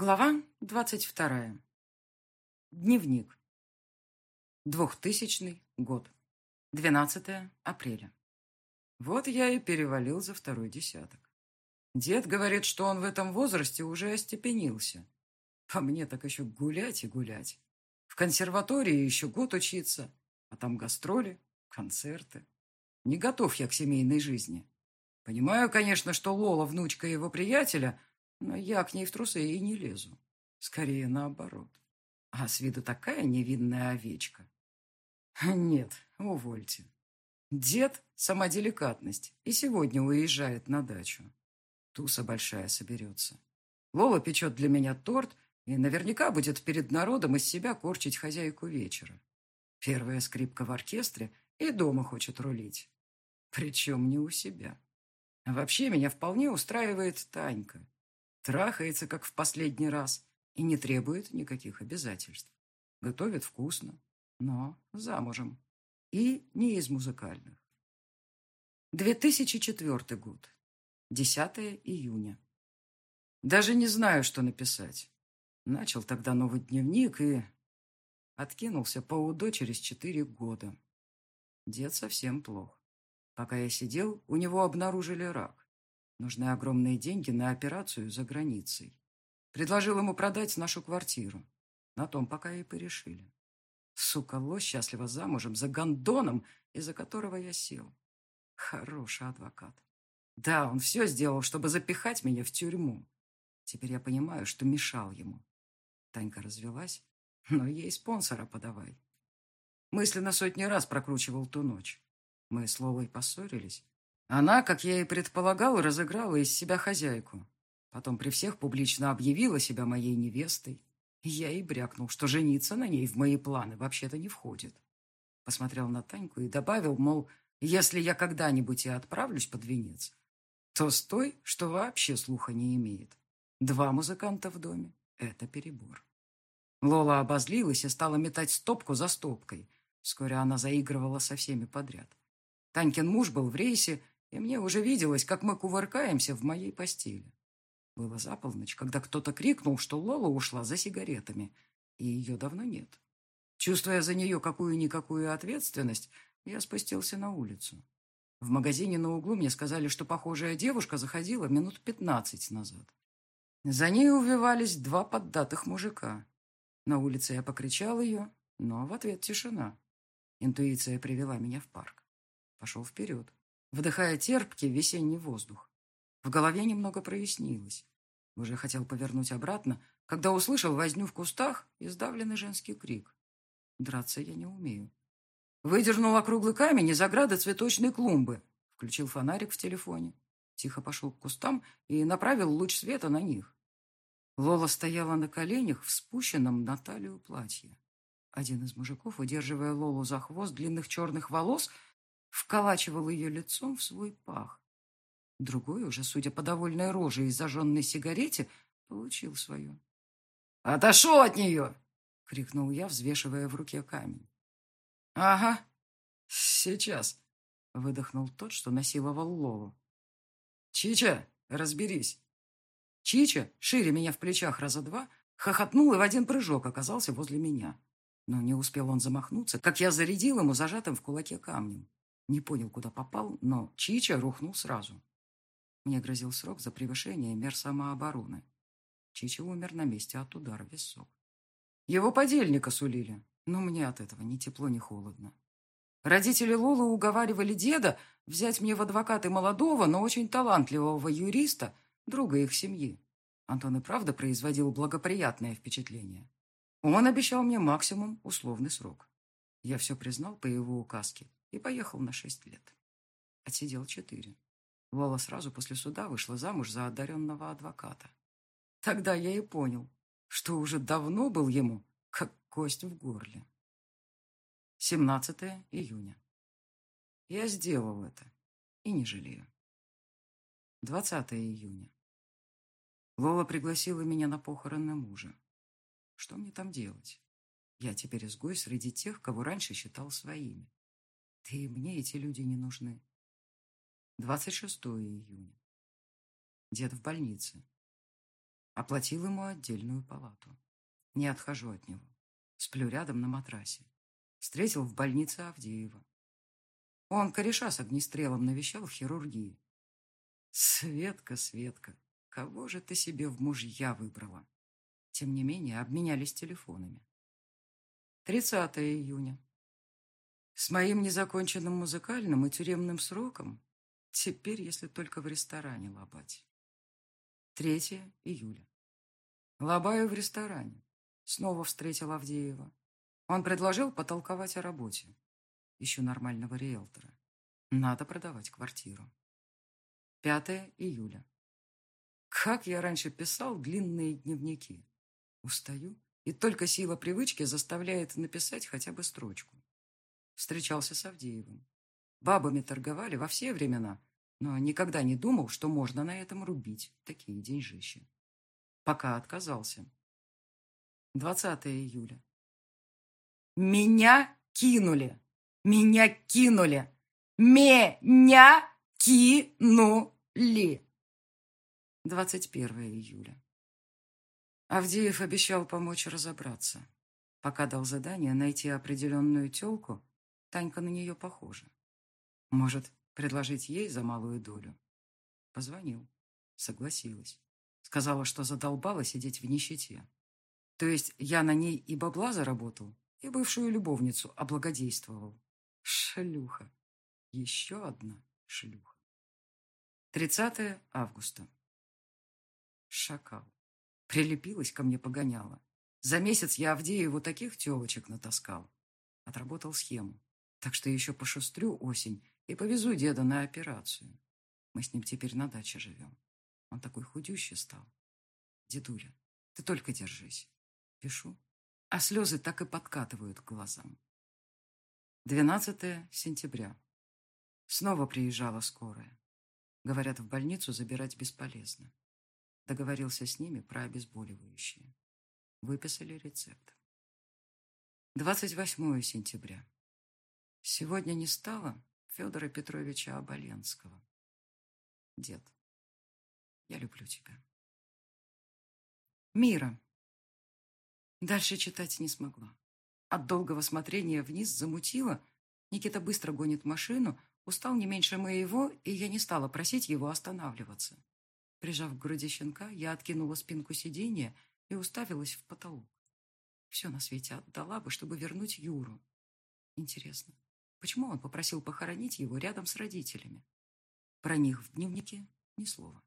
Глава двадцать вторая. Дневник. Двухтысячный год. 12 апреля. Вот я и перевалил за второй десяток. Дед говорит, что он в этом возрасте уже остепенился. По мне так еще гулять и гулять. В консерватории еще год учиться, а там гастроли, концерты. Не готов я к семейной жизни. Понимаю, конечно, что Лола, внучка его приятеля, я к ней в трусы и не лезу. Скорее наоборот. А с виду такая невинная овечка. Нет, увольте. Дед — сама деликатность, и сегодня уезжает на дачу. Туса большая соберется. Лола печет для меня торт и наверняка будет перед народом из себя корчить хозяйку вечера. Первая скрипка в оркестре и дома хочет рулить. Причем не у себя. Вообще меня вполне устраивает Танька трахается, как в последний раз, и не требует никаких обязательств. Готовит вкусно, но замужем. И не из музыкальных. 2004 год. 10 июня. Даже не знаю, что написать. Начал тогда новый дневник и... Откинулся по УДО через четыре года. Дед совсем плох. Пока я сидел, у него обнаружили рак. Нужны огромные деньги на операцию за границей. Предложил ему продать нашу квартиру. На том пока и порешили. Сука, лось счастлива замужем за гондоном, из-за которого я сел. Хороший адвокат. Да, он все сделал, чтобы запихать меня в тюрьму. Теперь я понимаю, что мешал ему. Танька развелась, но ей спонсора подавай. Мысленно сотни раз прокручивал ту ночь. Мы с Лолой поссорились, она, как я и предполагал, разыграла из себя хозяйку. Потом при всех публично объявила себя моей невестой. Я и брякнул, что жениться на ней в мои планы вообще-то не входит. Посмотрел на Таньку и добавил, мол, если я когда-нибудь и отправлюсь под венец, то с той, что вообще слуха не имеет. Два музыканта в доме — это перебор. Лола обозлилась и стала метать стопку за стопкой. Вскоре она заигрывала со всеми подряд. Танькин муж был в рейсе и мне уже виделось, как мы кувыркаемся в моей постели. Было за полночь, когда кто-то крикнул, что Лола ушла за сигаретами, и ее давно нет. Чувствуя за нее какую-никакую ответственность, я спустился на улицу. В магазине на углу мне сказали, что похожая девушка заходила минут пятнадцать назад. За ней увивались два поддатых мужика. На улице я покричал ее, но в ответ тишина. Интуиция привела меня в парк. Пошел вперед вдыхая терпкий весенний воздух. В голове немного прояснилось. Уже хотел повернуть обратно, когда услышал возню в кустах и сдавленный женский крик. Драться я не умею. Выдернул округлый камень из ограды цветочной клумбы, включил фонарик в телефоне, тихо пошел к кустам и направил луч света на них. Лола стояла на коленях в спущенном на талию платье. Один из мужиков, удерживая Лолу за хвост длинных черных волос, вколачивал ее лицом в свой пах. Другой уже, судя по довольной роже и зажженной сигарете, получил свое. «Отошел от нее!» — крикнул я, взвешивая в руке камень. «Ага, сейчас!» — выдохнул тот, что насиловал Лолу. «Чича, разберись!» Чича, шире меня в плечах раза два, хохотнул и в один прыжок оказался возле меня. Но не успел он замахнуться, как я зарядил ему зажатым в кулаке камнем. Не понял, куда попал, но Чича рухнул сразу. Мне грозил срок за превышение мер самообороны. Чича умер на месте от удара в висок. Его подельника сулили, но мне от этого ни тепло, ни холодно. Родители Лолы уговаривали деда взять мне в адвокаты молодого, но очень талантливого юриста, друга их семьи. Антон и правда производил благоприятное впечатление. Он обещал мне максимум условный срок. Я все признал по его указке и поехал на шесть лет. Отсидел четыре. Лола сразу после суда вышла замуж за одаренного адвоката. Тогда я и понял, что уже давно был ему, как кость в горле. 17 июня. Я сделал это и не жалею. 20 июня. Лола пригласила меня на похороны мужа. Что мне там делать? Я теперь изгой среди тех, кого раньше считал своими. Да и мне эти люди не нужны. 26 июня. Дед в больнице. Оплатил ему отдельную палату. Не отхожу от него. Сплю рядом на матрасе. Встретил в больнице Авдеева. Он кореша с огнестрелом навещал в хирургии. Светка, Светка, кого же ты себе в мужья выбрала? Тем не менее, обменялись телефонами. 30 июня. С моим незаконченным музыкальным и тюремным сроком теперь, если только в ресторане лобать. 3 июля. Лобаю в ресторане. Снова встретил Авдеева. Он предложил потолковать о работе. Ищу нормального риэлтора. Надо продавать квартиру. 5 июля. Как я раньше писал длинные дневники. Устаю, и только сила привычки заставляет написать хотя бы строчку. Встречался с Авдеевым. Бабами торговали во все времена, но никогда не думал, что можно на этом рубить такие деньжищи. Пока отказался. 20 июля. Меня кинули! Меня кинули! Меня кинули! 21 июля. Авдеев обещал помочь разобраться. Пока дал задание найти определенную телку, Танька на нее похожа. Может, предложить ей за малую долю? Позвонил. Согласилась. Сказала, что задолбала сидеть в нищете. То есть я на ней и бабла заработал, и бывшую любовницу облагодействовал. Шлюха. Еще одна шлюха. 30 августа. Шакал. Прилепилась ко мне погоняла. За месяц я Авдееву таких телочек натаскал. Отработал схему. Так что еще пошустрю осень и повезу деда на операцию. Мы с ним теперь на даче живем. Он такой худющий стал. Дедуля, ты только держись. Пишу, а слезы так и подкатывают к глазам. 12 сентября. Снова приезжала скорая. Говорят, в больницу забирать бесполезно. Договорился с ними про обезболивающие. Выписали рецепт. 28 сентября. Сегодня не стало Федора Петровича Оболенского. Дед, я люблю тебя. Мира. Дальше читать не смогла. От долгого смотрения вниз замутила. Никита быстро гонит машину, устал не меньше моего, и я не стала просить его останавливаться. Прижав к груди щенка, я откинула спинку сиденья и уставилась в потолок. Все на свете отдала бы, чтобы вернуть Юру. Интересно, почему он попросил похоронить его рядом с родителями? Про них в дневнике ни слова.